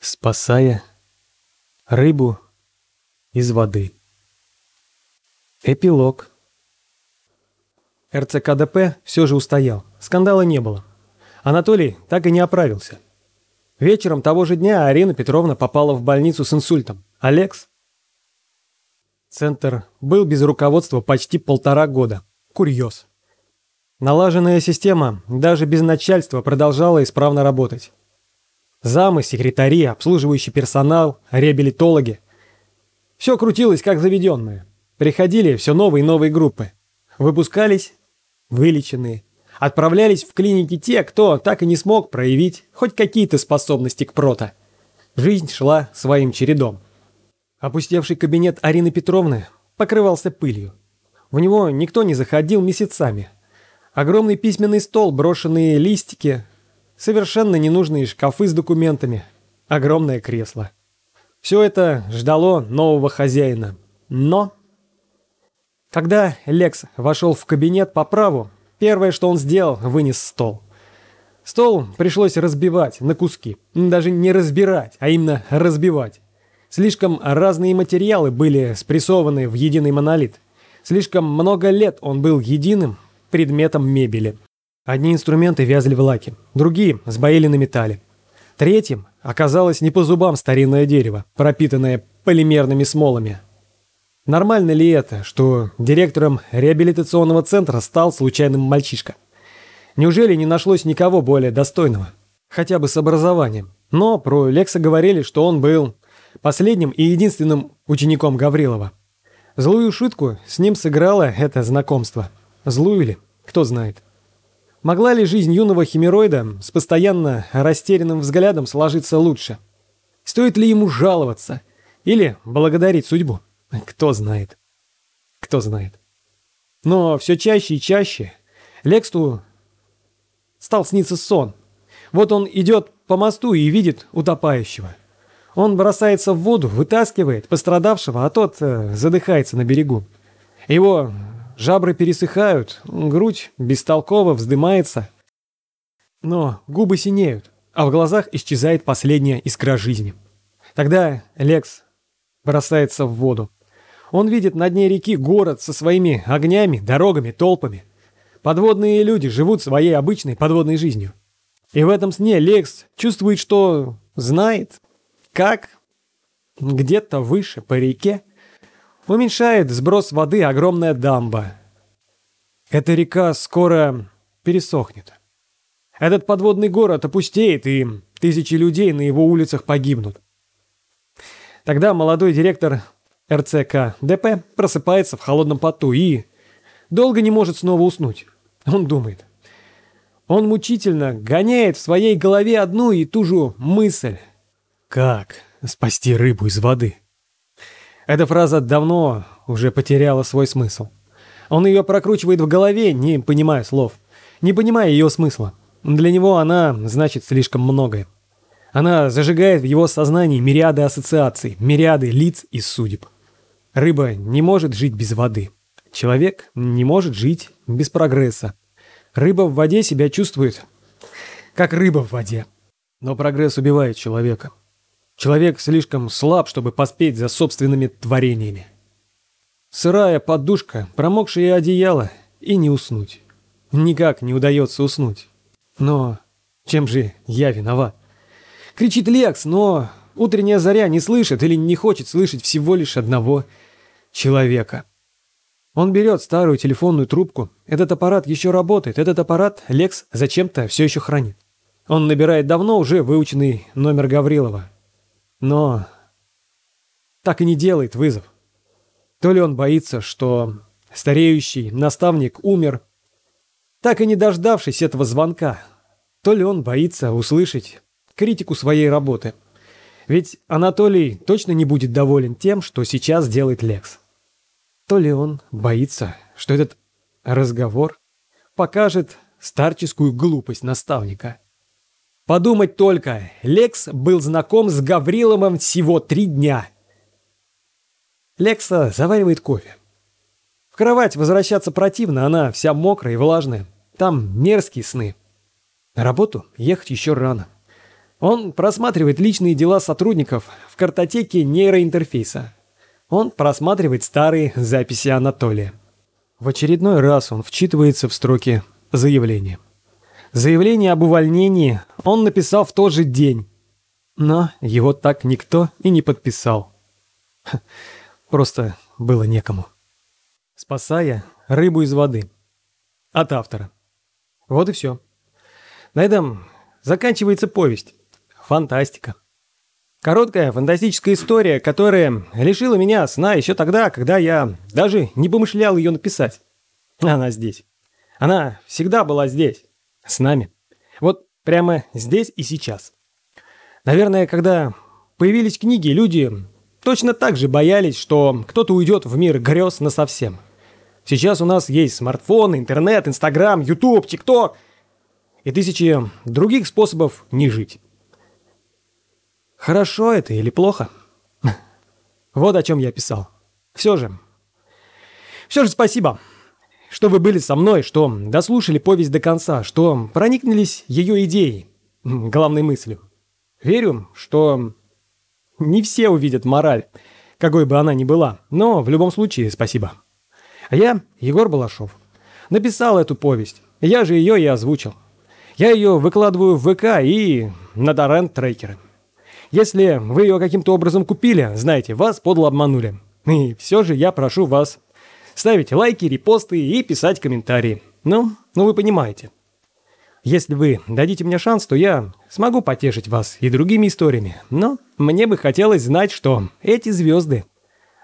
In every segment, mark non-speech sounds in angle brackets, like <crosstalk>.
спасая рыбу из воды. Эпилог. РЦКДП все же устоял. Скандала не было. Анатолий так и не оправился. Вечером того же дня Арина Петровна попала в больницу с инсультом. Алекс? Центр был без руководства почти полтора года. Курьез. Налаженная система даже без начальства продолжала исправно работать. Замы, секретари, обслуживающий персонал, реабилитологи. Все крутилось как заведенное. Приходили все новые и новые группы. Выпускались вылеченные. Отправлялись в клиники те, кто так и не смог проявить хоть какие-то способности к прото. Жизнь шла своим чередом. Опустевший кабинет Арины Петровны покрывался пылью. В него никто не заходил месяцами. Огромный письменный стол, брошенные листики, совершенно ненужные шкафы с документами, огромное кресло. Все это ждало нового хозяина. Но... Когда Лекс вошел в кабинет по праву, первое, что он сделал, вынес стол. Стол пришлось разбивать на куски. Даже не разбирать, а именно разбивать. Слишком разные материалы были спрессованы в единый монолит. Слишком много лет он был единым предметом мебели. Одни инструменты вязли в лаке, другие сбоили на металле. Третьим оказалось не по зубам старинное дерево, пропитанное полимерными смолами. Нормально ли это, что директором реабилитационного центра стал случайным мальчишка? Неужели не нашлось никого более достойного? Хотя бы с образованием. Но про Лекса говорили, что он был последним и единственным учеником Гаврилова. Злую шутку с ним сыграло это знакомство. Злую ли? Кто знает. Могла ли жизнь юного химероида с постоянно растерянным взглядом сложиться лучше? Стоит ли ему жаловаться? Или благодарить судьбу? Кто знает. Кто знает. Но все чаще и чаще Лексту стал сниться сон. Вот он идет по мосту и видит утопающего. Он бросается в воду, вытаскивает пострадавшего, а тот э, задыхается на берегу. Его Жабры пересыхают, грудь бестолково вздымается. Но губы синеют, а в глазах исчезает последняя искра жизни. Тогда Лекс бросается в воду. Он видит на дне реки город со своими огнями, дорогами, толпами. Подводные люди живут своей обычной подводной жизнью. И в этом сне Лекс чувствует, что знает, как где-то выше по реке уменьшает сброс воды огромная дамба. Эта река скоро пересохнет. Этот подводный город опустеет, и тысячи людей на его улицах погибнут. Тогда молодой директор РЦК ДП просыпается в холодном поту и долго не может снова уснуть. Он думает. Он мучительно гоняет в своей голове одну и ту же мысль. Как спасти рыбу из воды? Эта фраза давно уже потеряла свой смысл. Он ее прокручивает в голове, не понимая слов, не понимая ее смысла. Для него она значит слишком многое. Она зажигает в его сознании мириады ассоциаций, мириады лиц и судеб. Рыба не может жить без воды. Человек не может жить без прогресса. Рыба в воде себя чувствует, как рыба в воде. Но прогресс убивает человека. Человек слишком слаб, чтобы поспеть за собственными творениями. Сырая подушка, промокшее одеяло и не уснуть. Никак не удается уснуть. Но чем же я виноват? Кричит Лекс, но утренняя заря не слышит или не хочет слышать всего лишь одного человека. Он берет старую телефонную трубку. Этот аппарат еще работает. Этот аппарат Лекс зачем-то все еще хранит. Он набирает давно уже выученный номер Гаврилова. Но так и не делает вызов. То ли он боится, что стареющий наставник умер, так и не дождавшись этого звонка, то ли он боится услышать критику своей работы. Ведь Анатолий точно не будет доволен тем, что сейчас делает Лекс. То ли он боится, что этот разговор покажет старческую глупость наставника. Подумать только, Лекс был знаком с Гавриловым всего три дня. Лекса заваривает кофе. В кровать возвращаться противно, она вся мокрая и влажная. Там мерзкие сны. На работу ехать еще рано. Он просматривает личные дела сотрудников в картотеке нейроинтерфейса. Он просматривает старые записи Анатолия. В очередной раз он вчитывается в строки заявления. Заявление об увольнении он написал в тот же день, но его так никто и не подписал. Просто было некому. Спасая рыбу из воды. От автора. Вот и все. На этом заканчивается повесть. Фантастика. Короткая фантастическая история, которая лишила меня сна еще тогда, когда я даже не помышлял ее написать. Она здесь. Она всегда была здесь. С нами. Вот прямо здесь и сейчас. Наверное, когда появились книги, люди точно так же боялись, что кто-то уйдет в мир грез насовсем. Сейчас у нас есть смартфон, интернет, инстаграм, ютуб, тикток и тысячи других способов не жить. Хорошо это или плохо? <laughs> Вот о чем я писал. Все же. Все же спасибо, что вы были со мной, что дослушали повесть до конца, что проникнулись ее идеей, главной мыслью. Верю, что не все увидят мораль, какой бы она ни была, но в любом случае спасибо. А я, Егор Балашов, написал эту повесть, я же ее и озвучил. Я ее выкладываю в ВК и на торрент-трекеры. Если вы ее каким-то образом купили, знаете, вас подло обманули. И все же я прошу вас ставить лайки, репосты и писать комментарии. Ну, ну вы понимаете. Если вы дадите мне шанс, то я смогу потешить вас и другими историями. Но мне бы хотелось знать, что эти звезды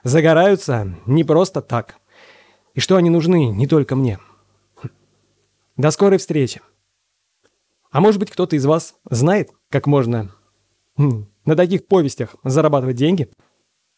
загораются не просто так. И что они нужны не только мне. До скорой встречи. А может быть, кто-то из вас знает, как можно Хм, на таких повестях зарабатывать деньги –